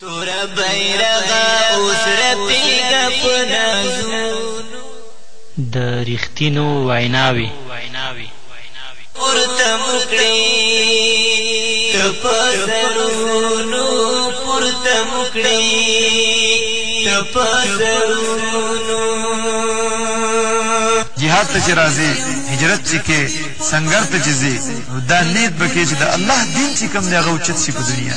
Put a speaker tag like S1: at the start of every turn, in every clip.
S1: تور بیرغ اوس رپیږه په نازونو.
S2: د رښتینو ویناوې
S1: پورته مو کړې که په سرونو پورته مو کړې که په سرونو
S3: جهاد ته چې راځي هجرت چې کې سنگر ته چې ځي دا نیت بکې چې د الله دین چې کوم دی هغه اوچت شي په دنیا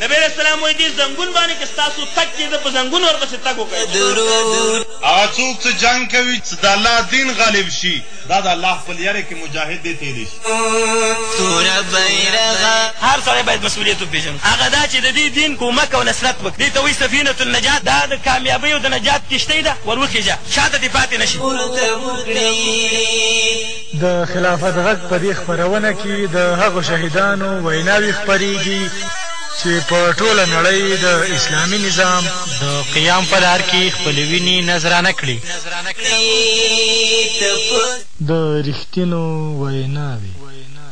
S4: نبی علیه السلام وایي، دې زنګون باندې که ستاسو تګ کېده، په زنګون ورپسې تګ وکړئ.
S5: هغه څوک چې جنګ کوي، چې د الله دین غالب شي، دا د الله په لیارې کې مجاهد دی، تېری شي.
S6: هر سړی باید مسوولیت وپېژني، هغه دا چې د دې دین کومک او نصرت وکړي. دې ته وایي سفینة النجات، دا د کامیابۍ او د نجات کښتۍ ده، ور وخېژه، شاته دې پاتې نه شي.
S7: د خلافت غږ په دې خپرونه کې د هغو شهیدانو ویناوې خپرېږي چې په ټوله نړۍ د اسلامي نظام
S2: د قیام په لار کې خپلې وینې
S1: نذرانه کړې.
S7: د رښتینو ویناوې.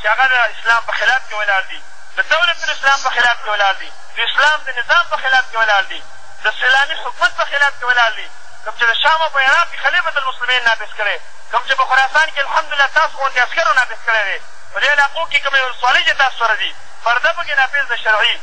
S7: چې
S4: هغه د اسلام په خلاف کې ولاړ دي، د دولت الاسلام په خلاف کې ولاړ دي، د اسلام د نظام په خلاف کې ولاړ دي، د اسلامي حکومت په خلاف کې ولاړ دي، کوم چې د شام او په عراق کې خليفة المسلمين نافذ کړی، کوم چې په خراسان کې الحمدالله تاسو غوندې عسکرو نافذ کړی دی، په دې علاقو کې کومې ولسوالۍ چې تاسو سره دي پرده پکې نافذ ده، شرعي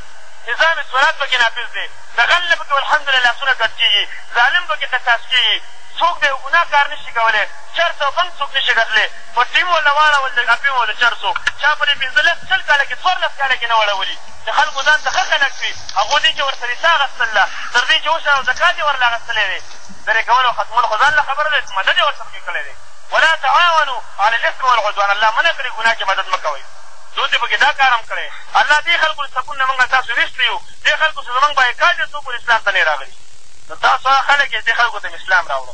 S4: نظام صلات پکې نافذ دی، د غل نه پکې الحمدالله لاسونه کټ کېږي، ظالم پکې قصاص کېږي، څوک بې ګناه کار نه شي کولی، چرس او بنګ څوک نه شي ګټلی. په ټيم ورله واړول د اپيم او د چرسو چا په دې پنځلس شل کاله کې څوارلس کاله کې نه وه ړولي چې خلکو ځان ته ښه خلک وي هغو دې چې ورسره ساه اغستل ده تر دې چې عشر او زکات يې ورله اغستلی دی لرې کول او ختمول خو ځان له خبره دی چې مدد يې ورسره پکې کړی دی ولا تعاونوا علی الاسم والعدوان الله منع کړې ګناه کې مدد مه کوئ دوی دې پکې دا کار هم کړی الله دې خلکو له سپون نه موږ تاسو ويستو يو دې خلکو څخه زموږ بايکاټ دی څو پورې اسلام ته نه يې راغلي نو تاسو هغه خلک يئ چې دې خلکو ته مې اسلام راوړو.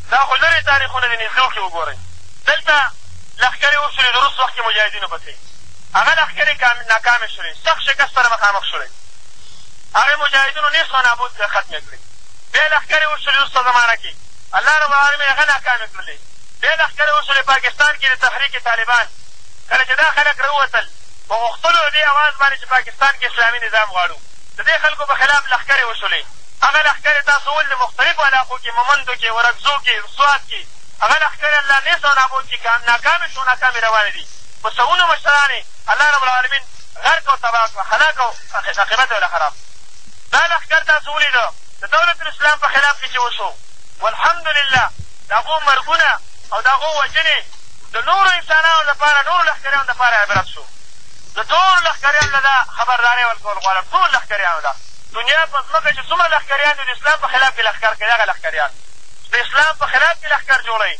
S4: دا خو لرې تاریخونه دي نږدو کښې وګورئ دلته لښکرې اوسولې د روس وخت کښې مجاهدینو پسې هغه لښکرې کام ناکامې شولې سخت شکست سره مخامخ شولې هغې مجاهدینو نیست و نابود کړې ختمې کړې بیا لښکرې اوسولې روسته زمانه کښې الله رب العالمین هغه ناکامې کړلې بیا لښکرې اوسولې پاکستان کښې د تحریک طالبان کله چې دا خلک راووتل په غوښتلو او دې اواز باندې چې پاکستان کښې اسلامي نظام غواړو د دې خلکو په خلاف لښکرې اوسولې هغه لښکرې تاسو ولې مختلفو علاقو کې، مومندو کې، اورکزو کې، سوات کې، هغه لښکرې الله نېست او نابود کې کام، ناکامې شو، ناکامې روانې دي. په سوونو مشران یې الله رب العالمین غرق او تباه کړه، هلاک او عاقبت یې له خراب کړ. دا لښکر تاسو ولید د دولت الاسلام په خلاف کې چې وشو، والحمد لله د هغو مرګونه او د هغو وژنې د نورو انسانانو لپاره، نورو لښکریانو لپاره عبرت شو. د ټولو لښکریانو له دا خبرداری ورکول غواړم، ټول لښکریانو له. دنيا په ځمکه چې څومره لښکريان دي د اسلام په خلاف کې لښکر کوي هغه لښکريان چې د اسلام په خلاف دې لښکر جوړوي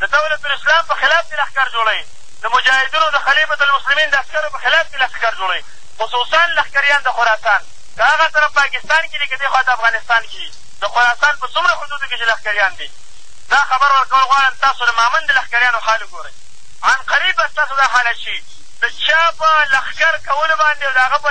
S4: د دولة الاسلام په خلاف دې لښکر جوړوي د مجاهدينو د خليفة المسلمين د عسکرو په خلاف دې لښکر جوړوي خصوصا لښکريان د خراسان که هغه طرف پاکستان کې دي که دې خوا ته افغانستان کې دي د خراسان په څومره حدودو کې چې لښکريان دي دا خبر ورکول غواړم تاسو د مامن د لښکريانو حال وګورئ عنقريب به ستاسو دا حالت شي د چا په لښکر کولو باندې او د هغه په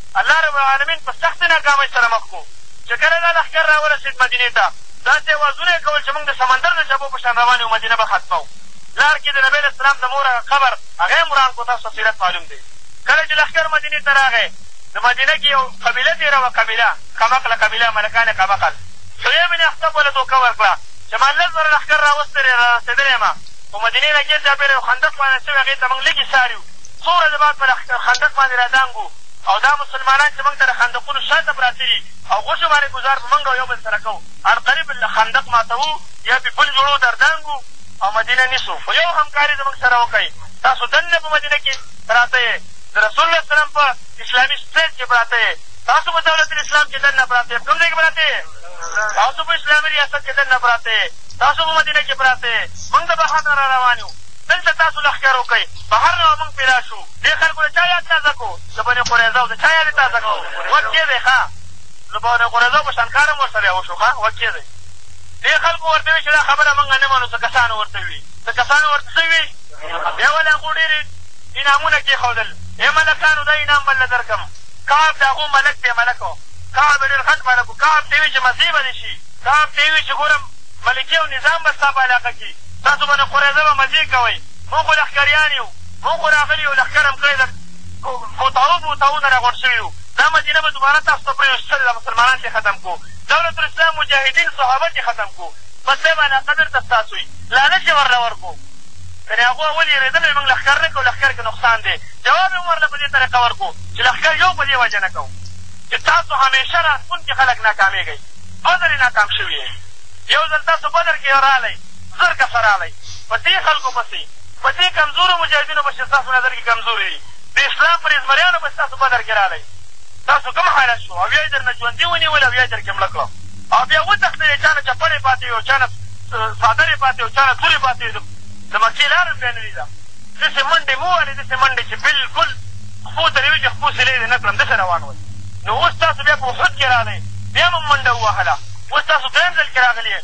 S4: الله رب العالمين په سختې ناکامۍ سره مخ کړو، چې کله دا لښکر راورسېد مدينې ته، داسې اوازونه يې کول چې موږ د سمندر د چپو په شان روان يو مدينه به ختموو. لار کې د نبي عليه السلام د مور هغه قبر، هغه هم وران کړو، تاسو ته سيرت معلوم دی. کله چې لښکر مدينې ته راغی، د مدينه کې يو قبيله تېره وه، قبيله، قمقله قبيله، ملکان قمقل، حيي بن اخطب وله دوکه ورکړه، چې ما لس زره لښکر راوستلی، رارسېدلی يمه، خو مدينې نه ګېر چاپېره يو خندق پيدا شوی، هغې ته موږ لږي څاريو، څو ورځې بعد په لښکر خندق باندې را دانګ وو او دا مسلمانان چې مونږ ته د خندقونو شا ته پراته دي او غوښې باندې ګذار به مونږ او یو بل سره کوو عنقریب خندق ماتوو یا پې پل جوړوو در دانګ وو او مدینه نیسو خو یو همکاري زمونږ سره وکړئ تاسو دننه په مدینه کې پراته یئ د رسول الله سلام په اسلامي سټریټ کې پراته یئ تاسو په دولت الاسلام کې دننه پراته یئ په کوم ځای کې پراته یئ تاسو په اسلامي ریاست کې دننه پراته یئ تاسو په مدینه کې پراته یئ مونږ د بهر نه را روان یو دلته تاسو لښکر وکړئ بهر نه به مونږ پیدا شو. دې خلکو د چا یاد تازه کړو؟ د بني قریظه او د چا یاد یې تازه کړو؟ غوږ کېږئ ښه! د بني قریظه په شان کار هم ورسره یې وشو ښه! غوږ کېږئ! دې خلکو ورته وي چې دا خبره مونږ نه منو، څه کسانو ورته وي. څه کسانو ورته څه وي؟ بیا ولې هغو ډېرې انعامونه کېښودل؟ ای ملکانو! دا انعام به له درکړم. کعب د هغو ملک دی، ملک و. کعب ډېر غټ ملک و. کعب ته یې وي چې مزې به دې شي. کعب ته یې وي چې ګوره ملکې او نظام به ستا په علاقه کې وي. تاسو بني قریظه به مزې کوئ. موږ خو لښکریان یو، موږ خو راغلي یو، لښکر هم کړی در کوتاو بوتاو نه راغونډ شوي یو، دا مدینه به دوباره تاسو ته پرېوځو، چل دا مسلمانان چې ختم کړو، دولت الاسلام مجاهدین صحابه چې ختم کړو، بس بیا به علاقه بېرته ستاسو وي، لالچ یې ورله ورکړو. ګنې هغو اول یېرېدل وې موږ لښکر نه کوو، لښکر کې نقصان دی، جواب یې هم ورله په دې طریقه ورکړو چې لښکر یو په دې وجه نه کوو چې تاسو همېشه راتلونکي خلک ناکامېږئ، دوه ځلې ناکام شوي یئ، یو ځل تاسو بدر کې راغلئ، زر کسه راغلئ، په دې خلکو پسې په دې کمزورو مجاهدينو پسې ستاسو نظر کې کمزوري دي د اسلام پر زمريانو پسې تاسو بدر کې راغلئ ستاسو کوم حالت شو او يا يې درنه ژوندي ونيول او يا يې درکې مړه کړه او بيا وتښتېدې چانه چپړې پاتې وې او چانه څادرې پاتې او چانه تورې پاتې وې د مکې لاره مو بيا نه ليده داسې منډې مه وهلې داسې منډې چې بلکل خپو ته دې وې چې خپو سيلۍ دې نه کړم داسې روان وئ نو اوس تاسو بيا په احد کې راغلئ بيا مو منډه ووهله اوس تاسو دويم ځل کې راغلي يئ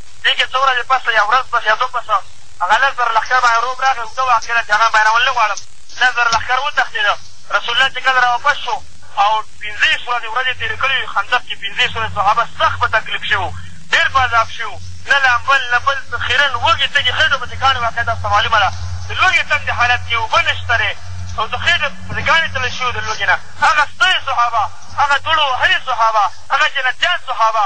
S4: دې کې څو ورځې پس يا ورځ پس يا دوه پس هغه لس زره لښکر باندې روم راغی، اوږده واقعه ده چې هغه بيانول نه غواړم، لس زره لښکر وتښتېده، رسول الله چې کله راوپس شو او پنځيس ورځې ورځې تېرې کړې وې، خندق کې پنځيس ورځې صحابه سخت په تکليف شوي وو، ډېر په عذاب شوي وو، نه لامبل نه بل څه، خيرن، وږي تږي، خېټو پسې کاڼي، واقعه تاسو ته معلومه ده د لوږې تندې حالت کې اوبه نشته دی او د خېټو پسې کاڼي تړل شوي وو، د لوږې نه هغه ستړي صحابه، هغه دوړو وهلي صحابه، هغه جنتيان صحابه.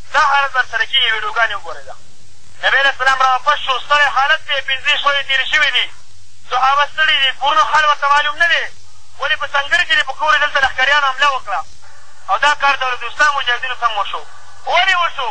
S4: دا حالت به ترسره کېږي ویډیوګانې وګورئ دا نبي علیه السلام راواپس شو ستړی حالت دی پنځه ویشت ورځې تېرې شوې دي صحابه ستړي دي کورونو حال ورته معلوم نه دی ولې په سنګر کې دی په کور یې دلته لښکریانو حمله وکړه او دا کار دولت اسلام مجاهدینو سم وشو ولې وشو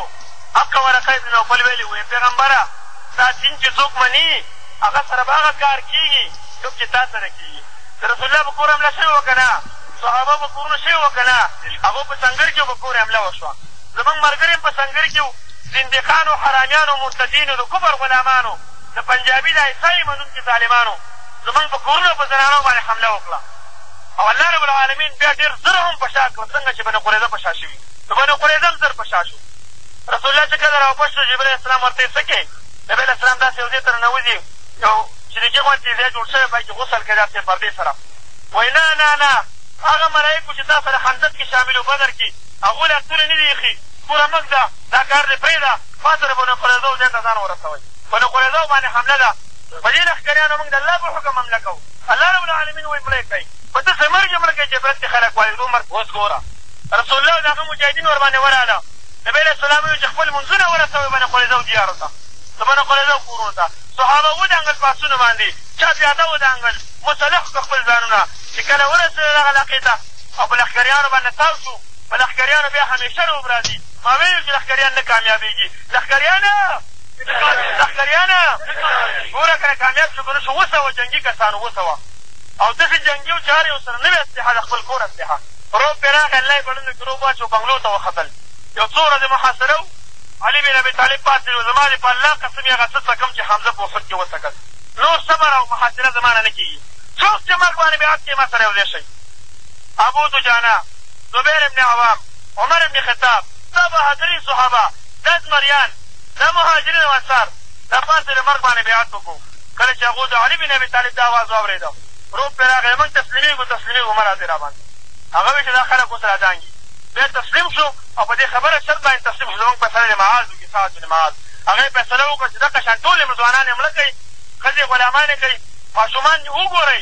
S4: حق ورقه ابن نوفل ویلي وو پیغمبره ستا دین چې څوک مني هغه سره به هغه کار کېږي کوم چې تا سره کېږي د رسول الله په کور حمله شوې وه که نه صحابه په کورونو شوې وه که نه هغو په سنګر کې به کور حمله وشوه زموږ ملګري په سنګر کي وو زنديقانو حراميانو مرتدينو د کفر غلامانو د پنجابي د عيسا يي منونکي ظالمانو زموږ په کورونو په زنانو باندي حمله وکړه او الله رب العالمين بيا ډير زر هم په شا کړل څنګه چي بني قريظه په شا شوي نو بني قريظه هم زر په شا شو رسول الله چي کله راوپه شو جبريل عليه السلام ورته وي څه کي نبي عليه السلام داسي يو ځاي ته ننوځي يو چينکي غونتي ځاي جوړ شوي پکي غسل کوي داسي پردې سره وائي نه نه نه هغه ملائکو چي تاسره خندق کي شامل وو بدر کي هغو لاسونه نه دي ایښي. توره مه ږده، دا کار دې پرېږده، ما سره بنو قریظو ځای ته ځان ورسوئ. بنو قریظو باندې حمله ده. په دې لښکریانو موږ د الله په حکم حمله کوو. الله رب العالمین وایي، مړه یې کړئ. په څه څه مرګ یې مړ کړئ چې عبرت دې خلک واخلي. نو مرګ. اوس ګوره! رسول الله او د هغه مجاهدین ورباندې ورغله. نبي علیه السلام وویل چې خپل لمونځونه ورسوئ بنو قریظو دیارو ته، د بنو قریظو کورونو ته. صحابه ودانګل په آسونو باندې، چا پیاده ودانګل، مسلح کړل خپل ځانونه، چې کله ورسېدل هغه علاقې ته، او په لښکریانو باندې تاو شو، په لښکریانو بیا همیشه رعب راځي، ما ویل چې لښکریان نه کامیابیږي، لښکریانه! لښکریانه! ګوره کنه کامیاب شو که نه شو، وسوه جنګي کسانو وسوه او داسې جنګیو چې هر یو سره نوې اسلحه ده، خپل کور اسلحه، رعب پرې راغی، الله یې په ړندو کې رعب واچو، بنګلو ته وختل، یو څو ورځې محاصره وو، علي بن ابي طالب پاڅېدو، زما دې په الله قسم یې هغه څه څکم چې حمزه په احد کې وڅکل، نور صبر او محاصره زما نه نه کیږي، څوک چې مرګ باندې بیعت کوي ما سره یو ځای شئ. ابو دجانه، زبیر بن عوام، عمر بن خطاب، دا بهادرین صحابه، دا زمریان، دا مهاجرین او انصار د عباس سره مرګ باندې بیعت وکړو، کله چې هغو د علی بن ابی طالب دا اواز واوریده، رعب پرې راغی، موږ تسلیمیږو، تسلیمیږو، مه راځئ راباندې، هغه وې چې دا خلک اوس رادانګي، بیا تسلیم شو او په دې خبره شرط باندې تسلیم شو، زموږ فیصله دې معاذ وکړي، سعد بن معاذ، هغه یې فیصله وکړه چې دقه شان ټول ځوانان یې مړه کړئ، ښځې غلامانې کړئ، ماشومان وګورئ،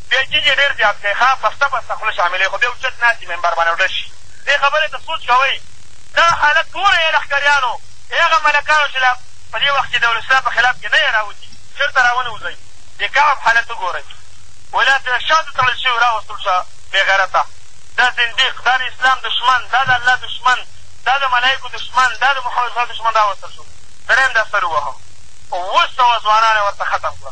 S4: بیا جیج یې ډیر زیات کړئ ښا پسته پسته خوله شاملوي خو بیا اوچت ناستی ممبر باندې ډز شي دې خبرې ته سوچ کوئ. دغه حالت ګورئ ای لښکریانو ای هغه ملکانو چې لا په دې وخت کې دولتالاسلام په خلاف کې نه یئ راوتي چرته راونوځئ د کعب حالت وګورئ ولا تر شاتو تړل شوي راوستل شه بې غیرته دا زندیق دا د اسلام دشمن دا د الله دشمن دا د ملایکو دشمن دا د محمد صلی الله دشمن راوستل شو سړی همدا سر وواهه اووه سوه ځوانان یې ورته ختم کړه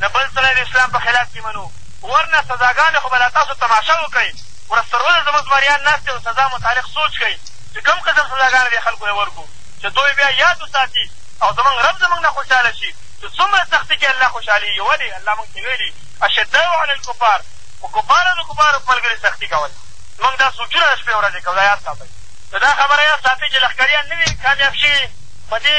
S4: د بل سره د اسلام په خلاف دي منو ورنه سزاګانې خو به لا تاسو تماشه وکړئ ورځ تر ورځه زموږ زمریان ناست دي او سزا متعلق سوچ کوي چې کوم قسم سزاګانې دې خلکو ته ورکړو چې دوئ بیا یاد وساتي او زموږ رب زموږ نه خوشحاله شي چې څومره سختي کې الله خوشحالیږي ولې الله موږ ته ویلي اشداء علی الکفار په کفارو او د کفارو په ملګري سختي کول موږ دا سوچونه د شپې ورځې کوو دا یاد ساتئ نو دا خبره یاد ساتئ چې لښکریان نه وي کامیاب شوي په دې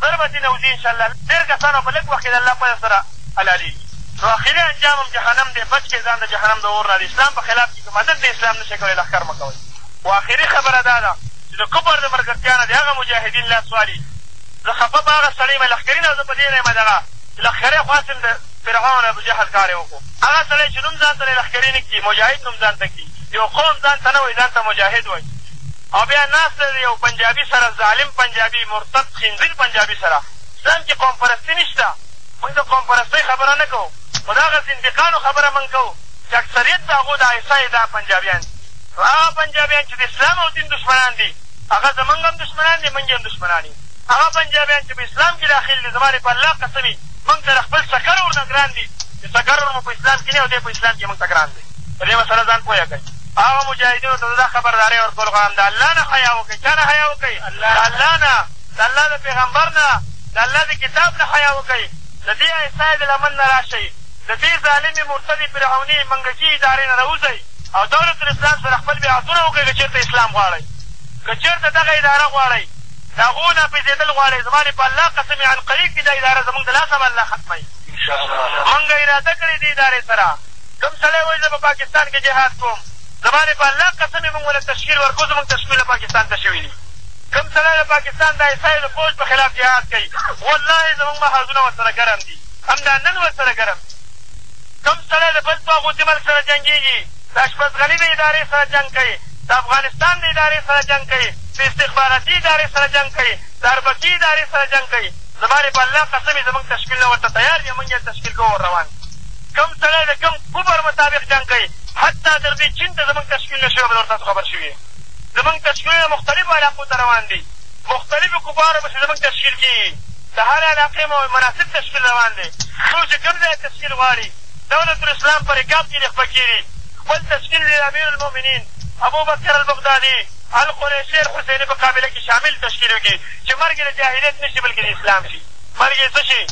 S4: زر به ترې نوځي انشاالله ډېر کسان او په لږ وخت کې د الله په اذن سره حلالېږي نو اخري انجام هم جهنم دی بچ کړئ ځان د جهنم د اور نه د اسلام په خلاف چې کوم عدد دی اسلام نه شئ کولای لښکر مه کوئ خو اخري خبره دا ده چې د کفر د ملګرتیا نه دې هغه مجاهدین لاس والي زه خفه په هغه سړی یم لښکري نه زه په دې نه یم دغه چې لښکری خو هسې د فرعون ابو جهل کار یې وکړو هغه سړی چې نوم ځان ته لښکري نه ږدي مجاهد نوم ځان ته ږدي یو قوم ځان ته نه وایي ځان ته مجاهد وایي. او بیا ناست دی د یو پنجابی سره ظالم پنجابی مرتد خنزیر پنجابی سره اسلام کی قوم پرستی نشته موږ د قوم پرستی خبره نه کوو خو د هغه زندیقانو خبره موږ کوو چی اکثریت د هغو د آی اس آی دا پنجابیان دی نو هغه پنجابیان چی د اسلام او دین دشمنان دی هغه زموږ هم دشمنان دی موږ یی هم دشمنان یو هغه پنجابیان چی په اسلام کی داخل دی زما دی په الله قسم وی موږ سره خپل سکر ورنه ګران دی چی سکر ورمو په اسلام کی نه او دی په اسلام کی موږ ته ګران دی په دی مسله ځان پوهه کړی. هغه مجاهدینو ته د دا خبرداری ورکول غواړم د الله نه حیا وکړئ، چا نه حیا وکړئ؟ د الله نه، د الله د پیغمبر نه، د الله د کتاب نه حیا وکړئ، د دې ایسای د لمن نه راشئ، د دې ظالمې، مرتدې، فرعونې، منګکې ادارې نه راوځئ او دولت الاسلام سره خپل بیعتونه وکړئ که چېرته اسلام غواړئ، که چېرته دغه اداره غواړئ، د هغو نافذېدل غواړئ، زما دې په الله قسم وي عنقریب دې دا اداره زموږ د لاسه به الله ختموي، موږ اراده کړې دې ادارې سره. کوم سړی وایی زه په پاکستان کی جهاد کوم زما دی په الله قسم یی موږ وله تشکیل ورکو زموږ تشکیلونه پاکستان ته شوی دی کوم سړی د پاکستان د ایس آی د فوج په خلاف جهاد کوي والله زموږ محاذونه ورسره ګرم دی همدا نن ورسره ګرم دی کوم سړی د بل طاغوتی ملک سره جنګیږي د اشپز غنی د اداری سره جنګ کوي د افغانستان د اداری سره جنګ کوي د استخباراتی اداری سره جنګ کوي د اربکی اداری سره جنګ کوي زما دی په الله قسم یی زموږ تشکیلونه ورته تیار دی موږ یی تشکیل کوو روان دی کوم سړی د کوم کفر مطابق جنګ کوي حتی تر دې چین ته زمونږ تشکیلونه شوي او له تاسو خبر شوي یو زمونږ تشکیلونه مختلفو علاقو ته روان دي مختلفو کفارو پسې زمونږ تشکیل کیږي د هرې علاقې مناسب تشکیل روان دی څوک چې کوم ځای تشکیل غواړي دولت الاسلام په رکاب کې دې خپه کیږي خپل تشکیل دې د امیر المؤمنین ابوبکر البغدادي القریشي الحسیني په قابله کې شامل تشکیل وکړي چې مرګ یې د جاهلیت نه شي بلکې د اسلام شي مرګ یې څه شي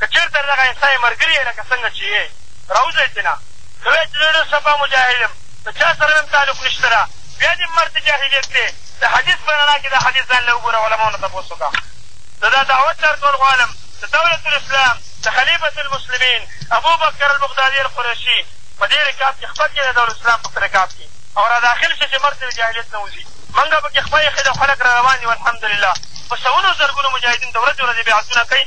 S1: که چرته دغه انسان یې مرګري یې لکه سنګه چي یې راوزی تینا ته وایه چي زه ډیر صفا مجاهد یم د چا سره مي هم تعلق نشته ده بیا دي مرد جاهلیت دی د حدیث په رڼا کي دا حدیث ځان له وګوره علماو نه تپوس وکړه زه دا دعوت در کول غواړم د دولت الاسلام د خلیفة المسلمین ابو بکر البغدادی القریشی په دې رکاب کي خپه کیده دولت الاسلام په رکاب کي او را داخل شه چي مرد د جاهلیت نه وزي منګه پکي خپه ایښي ده خلک را روان دي والحمدلله په سونو زرګونو مجاهدین د ورځي ورځي بیعتونه کوي